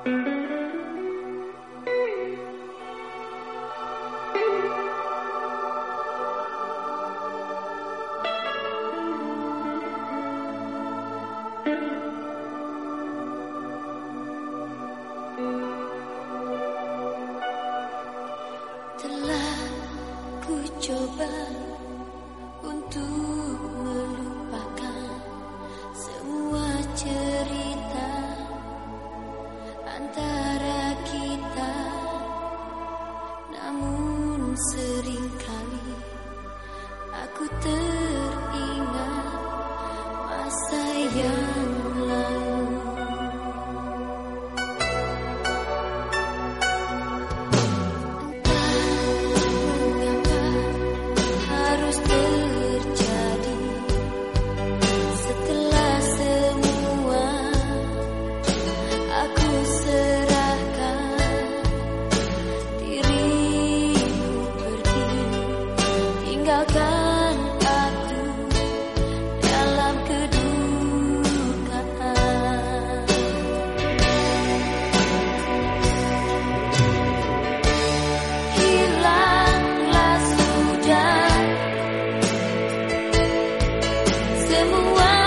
Telah ku coba promises. tinggalkan aku dalam kedukaan hilanglah sudah semua